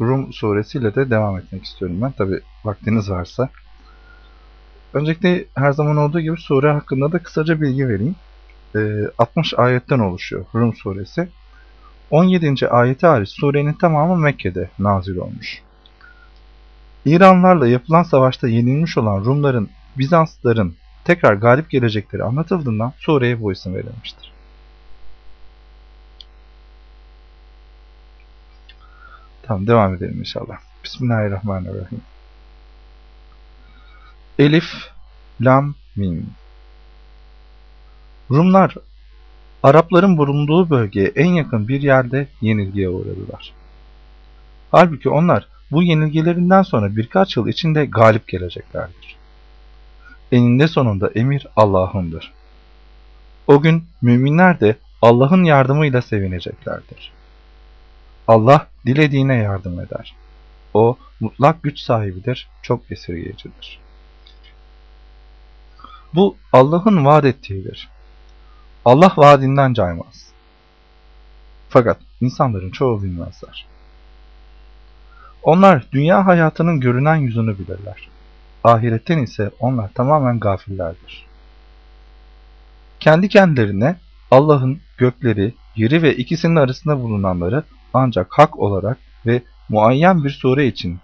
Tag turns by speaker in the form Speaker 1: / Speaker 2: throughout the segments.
Speaker 1: Rum suresiyle de devam etmek istiyorum ben. Tabi vaktiniz varsa. Öncelikle her zaman olduğu gibi sure hakkında da kısaca bilgi vereyim. 60 ee, ayetten oluşuyor Rum suresi. 17. ayeti hariç surenin tamamı Mekke'de nazil olmuş. İranlarla yapılan savaşta yenilmiş olan Rumların, Bizansların tekrar galip gelecekleri anlatıldığından sureye bu isim verilmiştir. Tamam devam edelim inşallah. Bismillahirrahmanirrahim. Elif, Lam, Mim. Rumlar, Arapların bulunduğu bölgeye en yakın bir yerde yenilgiye uğradılar. Halbuki onlar bu yenilgilerinden sonra birkaç yıl içinde galip geleceklerdir. Eninde sonunda emir Allah'ındır. O gün müminler de Allah'ın yardımıyla sevineceklerdir. Allah dilediğine yardım eder. O mutlak güç sahibidir, çok esirgeyicidir. Bu Allah'ın vaat ettiğidir. Allah vaadinden caymaz. Fakat insanların çoğu bilmezler. Onlar dünya hayatının görünen yüzünü bilirler. Ahiretten ise onlar tamamen gafillerdir. Kendi kendilerine Allah'ın gökleri, yeri ve ikisinin arasında bulunanları ancak hak olarak ve muayyen bir sure için,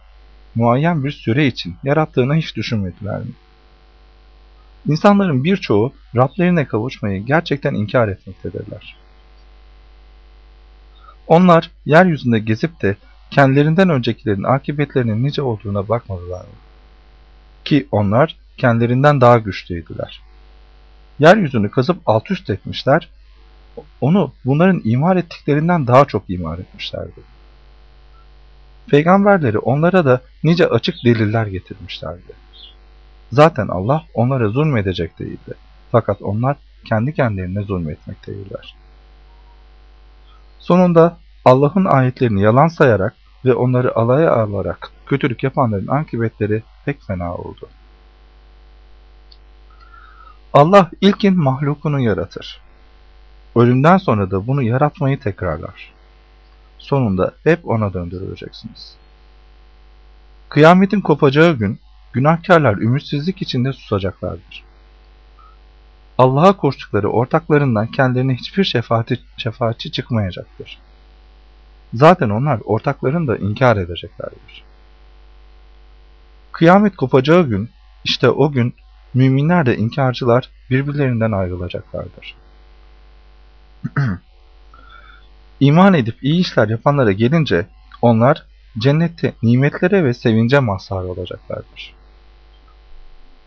Speaker 1: muayyen bir süre için yarattığını hiç düşünmediler mi? İnsanların birçoğu Rablerine kavuşmayı gerçekten inkar etmektedirler. Onlar yeryüzünde gezip de kendilerinden öncekilerin akıbetlerinin nice olduğuna bakmadılar mı? Ki onlar kendilerinden daha güçlüydüler. Yeryüzünü kazıp alt üst etmişler, onu bunların imar ettiklerinden daha çok imar etmişlerdi. Peygamberleri onlara da nice açık deliller getirmişlerdi. Zaten Allah onlara zulmedecek değildi. Fakat onlar kendi kendilerine zulmetmekteydiler. Sonunda Allah'ın ayetlerini yalan sayarak ve onları alaya alarak kötülük yapanların akıbetleri pek fena oldu. Allah ilkin mahlukunu yaratır. Ölümden sonra da bunu yaratmayı tekrarlar. Sonunda hep ona döndürüleceksiniz. Kıyametin kopacağı gün günahkarlar ümitsizlik içinde susacaklardır. Allah'a koştukları ortaklarından kendilerine hiçbir şefaati, şefaatçi çıkmayacaktır. Zaten onlar ortaklarını da inkar edeceklerdir. Kıyamet kopacağı gün, işte o gün müminler de inkarcılar birbirlerinden ayrılacaklardır. İman edip iyi işler yapanlara gelince onlar cennette nimetlere ve sevince mazhar olacaklardır.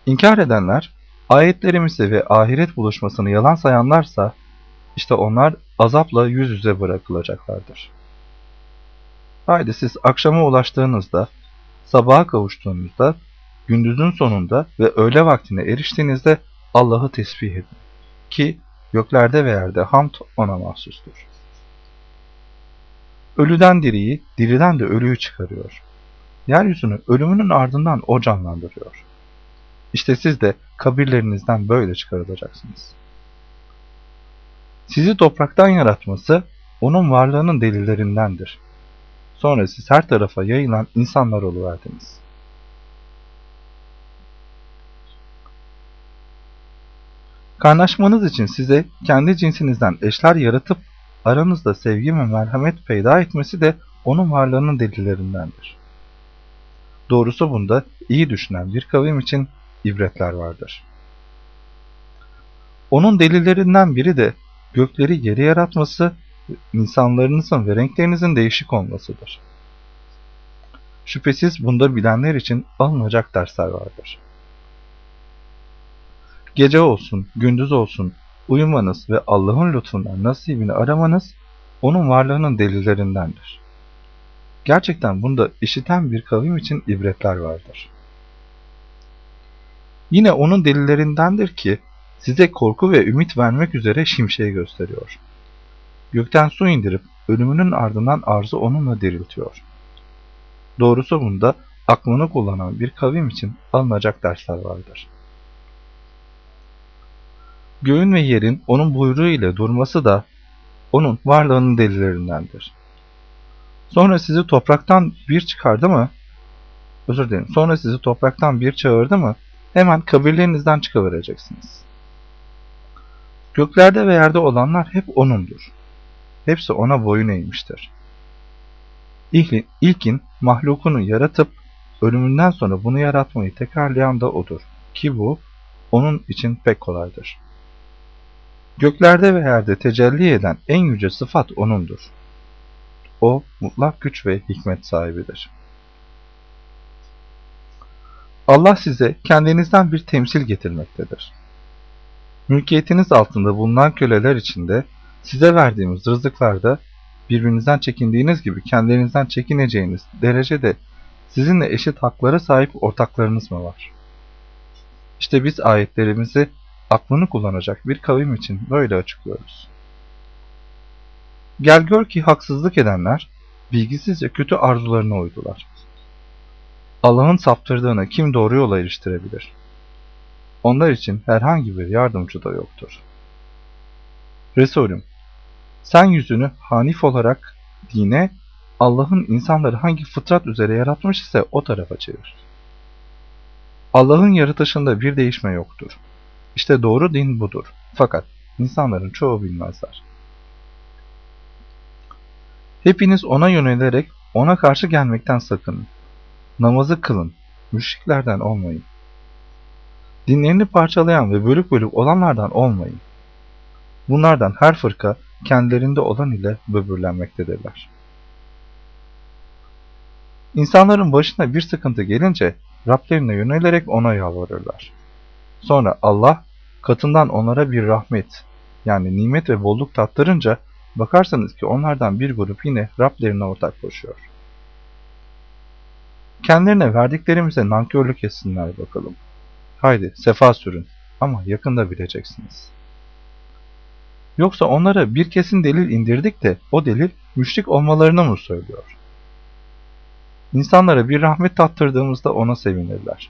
Speaker 1: İnkar edenler, ayetlerimizi ve ahiret buluşmasını yalan sayanlarsa, işte onlar azapla yüz yüze bırakılacaklardır. Haydi siz akşama ulaştığınızda, sabaha kavuştuğunuzda, gündüzün sonunda ve öğle vaktine eriştiğinizde Allah'ı tesbih edin. Ki göklerde ve yerde hamd ona mahsustur. Ölüden diriyi, diriden de ölüyü çıkarıyor. Yeryüzünü ölümünün ardından o canlandırıyor. İşte siz de kabirlerinizden böyle çıkarılacaksınız. Sizi topraktan yaratması, onun varlığının delillerindendir. Sonra siz her tarafa yayılan insanlar oluverdiniz. Kaynaşmanız için size kendi cinsinizden eşler yaratıp aranızda sevgi ve merhamet peyda etmesi de onun varlığının delillerindendir. Doğrusu bunda iyi düşünen bir kavim için ibretler vardır. Onun delillerinden biri de gökleri yeri yaratması, insanlarınızın ve renklerinizin değişik olmasıdır. Şüphesiz bunda bilenler için alınacak dersler vardır. Gece olsun, gündüz olsun, uyumanız ve Allah'ın lütfundan nasibini aramanız, onun varlığının delillerindendir. Gerçekten bunda işiten bir kavim için ibretler vardır. Yine onun delillerindendir ki size korku ve ümit vermek üzere şimşeği gösteriyor. Gökten su indirip ölümünün ardından arzı onunla diriltiyor. Doğrusu bunda aklını kullanan bir kavim için alınacak dersler vardır. Göğün ve yerin onun buyruğu ile durması da onun varlığının delillerindendir. Sonra sizi topraktan bir çıkardı mı? Özür dilerim. Sonra sizi topraktan bir çağırdı mı? Hemen kabirlerinizden çıkıvereceksiniz. Göklerde ve yerde olanlar hep O'nundur. Hepsi O'na boyun eğmiştir. İlkin mahlukunu yaratıp ölümünden sonra bunu yaratmayı tekrarlayan da O'dur. Ki bu O'nun için pek kolaydır. Göklerde ve yerde tecelli eden en yüce sıfat O'nundur. O mutlak güç ve hikmet sahibidir. Allah size kendinizden bir temsil getirmektedir. Mülkiyetiniz altında bulunan köleler içinde size verdiğimiz rızıklarda birbirinizden çekindiğiniz gibi kendinizden çekineceğiniz derecede sizinle eşit haklara sahip ortaklarınız mı var? İşte biz ayetlerimizi aklını kullanacak bir kavim için böyle açıklıyoruz. Gel gör ki haksızlık edenler bilgisizce kötü arzularına uydular. Allah'ın saptırdığını kim doğru yola eriştirebilir? Onlar için herhangi bir yardımcı da yoktur. Resulüm, sen yüzünü hanif olarak dine, Allah'ın insanları hangi fıtrat üzere yaratmış ise o tarafa çevir. Allah'ın yaratışında bir değişme yoktur. İşte doğru din budur. Fakat insanların çoğu bilmezler. Hepiniz ona yönelerek ona karşı gelmekten sakının. Namazı kılın, müşriklerden olmayın. Dinlerini parçalayan ve bölük bölük olanlardan olmayın. Bunlardan her fırka kendilerinde olan ile böbürlenmektedirler. İnsanların başına bir sıkıntı gelince Rablerine yönelerek ona yalvarırlar. Sonra Allah katından onlara bir rahmet yani nimet ve bolluk tattırınca bakarsanız ki onlardan bir grup yine Rablerine ortak koşuyor. Kendilerine verdiklerimize nankörlük etsinler bakalım. Haydi sefa sürün ama yakında bileceksiniz. Yoksa onlara bir kesin delil indirdik de o delil müşrik olmalarını mı söylüyor? İnsanlara bir rahmet tattırdığımızda ona sevinirler.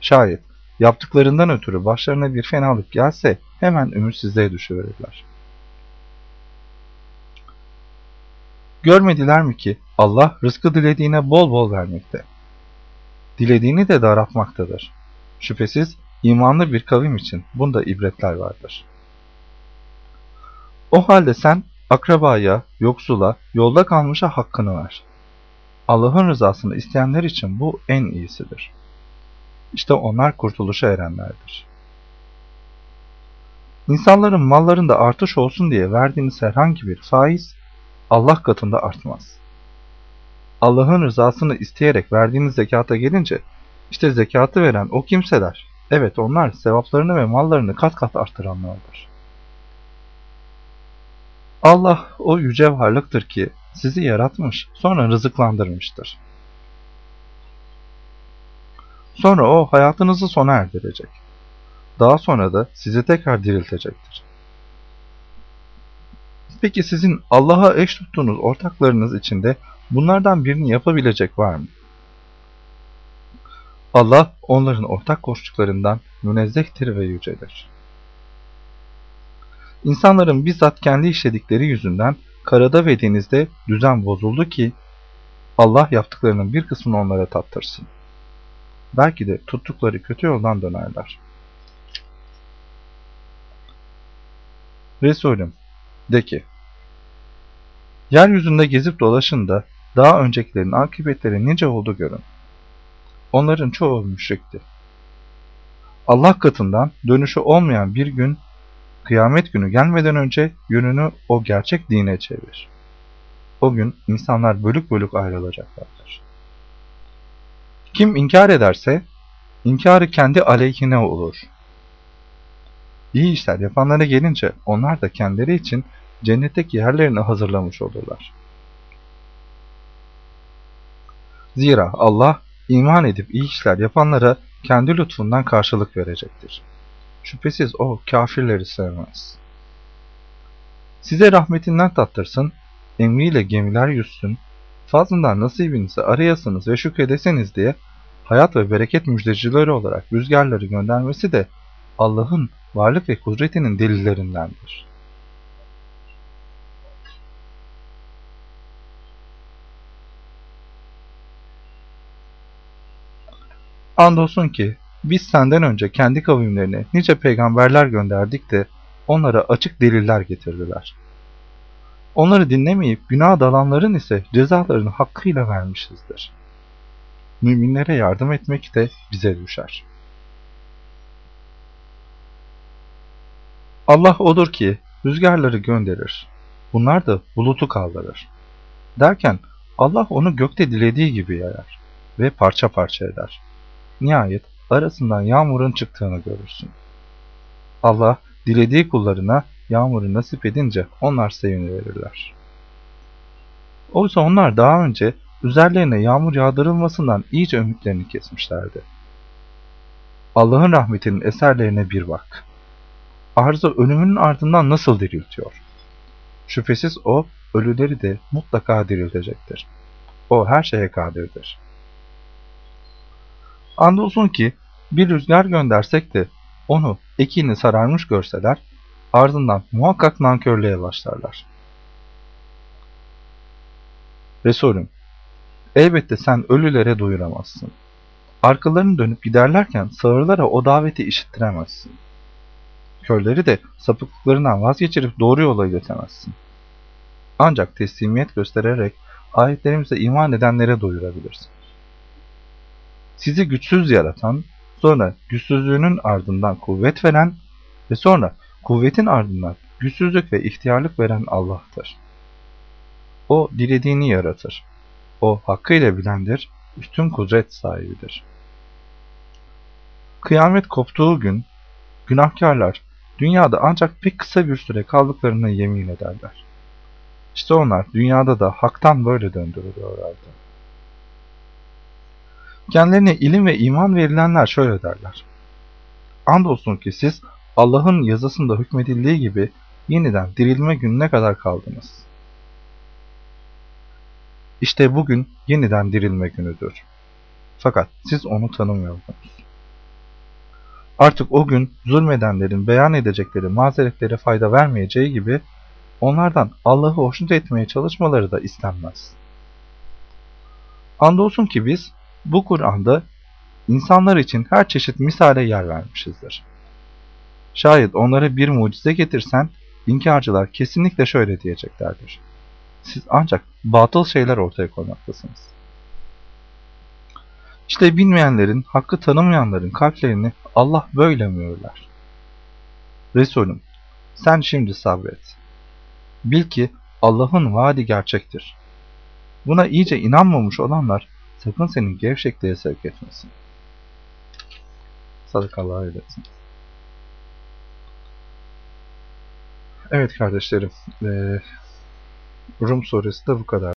Speaker 1: Şayet yaptıklarından ötürü başlarına bir fenalık gelse hemen ümitsizliğe düşüverirler. Görmediler mi ki Allah rızkı dilediğine bol bol vermekte. Dilediğini de daraltmaktadır. Şüphesiz imanlı bir kavim için bunda ibretler vardır. O halde sen akrabaya, yoksula, yolda kalmışa hakkını ver. Allah'ın rızasını isteyenler için bu en iyisidir. İşte onlar kurtuluşa erenlerdir. İnsanların mallarında artış olsun diye verdiğiniz herhangi bir faiz Allah katında artmaz. Allah'ın rızasını isteyerek verdiğiniz zekata gelince işte zekatı veren o kimseler, evet onlar sevaplarını ve mallarını kat kat arttıranlardır. Allah o yüce varlıktır ki sizi yaratmış, sonra rızıklandırmıştır. Sonra o hayatınızı sona erdirecek. Daha sonra da sizi tekrar diriltecektir. Peki sizin Allah'a eş tuttuğunuz ortaklarınız içinde bunlardan birini yapabilecek var mı? Allah onların ortak koştuklarından münezzehtir ve yücedir. İnsanların bizzat kendi işledikleri yüzünden karada ve denizde düzen bozuldu ki Allah yaptıklarının bir kısmını onlara tattırsın. Belki de tuttukları kötü yoldan dönerler. Resulüm, de ki, yeryüzünde gezip dolaşın da daha öncekilerin akıbetleri nice oldu görün. Onların çoğu müşrikti. Allah katından dönüşü olmayan bir gün, kıyamet günü gelmeden önce yönünü o gerçek dine çevir. O gün insanlar bölük bölük ayrılacaklardır. Kim inkar ederse, inkarı kendi aleyhine olur. İyi işler yapanlara gelince onlar da kendileri için cennetteki yerlerini hazırlamış olurlar. Zira Allah iman edip iyi işler yapanlara kendi lütfundan karşılık verecektir. Şüphesiz o kafirleri sevmez. Size rahmetinden tattırsın, emriyle gemiler yüzsün, fazlından nasibinizi arayasınız ve şükredeseniz diye hayat ve bereket müjdecileri olarak rüzgarları göndermesi de Allah'ın varlık ve kudretinin delillerindendir. Andolsun ki biz senden önce kendi kavimlerine nice peygamberler gönderdik de onlara açık deliller getirdiler. Onları dinlemeyip günah dalanların ise cezalarını hakkıyla vermişizdir. Müminlere yardım etmek de bize düşer. Allah odur ki rüzgarları gönderir. Bunlar da bulutu kaldırır. Derken Allah onu gökte dilediği gibi yayar ve parça parça eder. Nihayet arasından yağmurun çıktığını görürsün. Allah dilediği kullarına yağmuru nasip edince onlar seviniverirler. Oysa onlar daha önce üzerlerine yağmur yağdırılmasından iyice ümitlerini kesmişlerdi. Allah'ın rahmetinin eserlerine bir bak. Arzu ölümünün ardından nasıl diriltiyor? Şüphesiz o, ölüleri de mutlaka diriltecektir. O her şeye kadirdir. Andolsun ki bir rüzgar göndersek de onu ekini sararmış görseler, ardından muhakkak nankörlüğe başlarlar. Resulüm, elbette sen ölülere duyuramazsın. Arkalarını dönüp giderlerken sağırlara o daveti işittiremezsin. Körleri de sapıklıklarından vazgeçirip doğru yola iletemezsin. Ancak teslimiyet göstererek ayetlerimize iman edenlere doyurabilirsin. Sizi güçsüz yaratan, sonra güçsüzlüğünün ardından kuvvet veren ve sonra kuvvetin ardından güçsüzlük ve ihtiyarlık veren Allah'tır. O dilediğini yaratır. O hakkıyla bilendir, üstün kudret sahibidir. Kıyamet koptuğu gün, günahkarlar dünyada ancak pek kısa bir süre kaldıklarına yemin ederler. İşte onlar dünyada da haktan böyle döndürülüyorlardı. Kendilerine ilim ve iman verilenler şöyle derler. Andolsun ki siz Allah'ın yazısında hükmedildiği gibi yeniden dirilme gününe kadar kaldınız. İşte bugün yeniden dirilme günüdür. Fakat siz onu tanımıyordunuz. Artık o gün zulmedenlerin beyan edecekleri mazeretlere fayda vermeyeceği gibi onlardan Allah'ı hoşnut etmeye çalışmaları da istenmez. Andolsun ki biz bu Kur'an'da insanlar için her çeşit misale yer vermişizdir. Şayet onlara bir mucize getirsen, inkarcılar kesinlikle şöyle diyeceklerdir. Siz ancak batıl şeyler ortaya koymaktasınız. İşte bilmeyenlerin, hakkı tanımayanların kalplerini Allah böyle mühürler. Resulüm, sen şimdi sabret. Bil ki Allah'ın vaadi gerçektir. Buna iyice inanmamış olanlar sakın senin gevşekliğe sevk etmesin. Sadakallahu eylesin. Evet kardeşlerim, Rum suresi de bu kadar.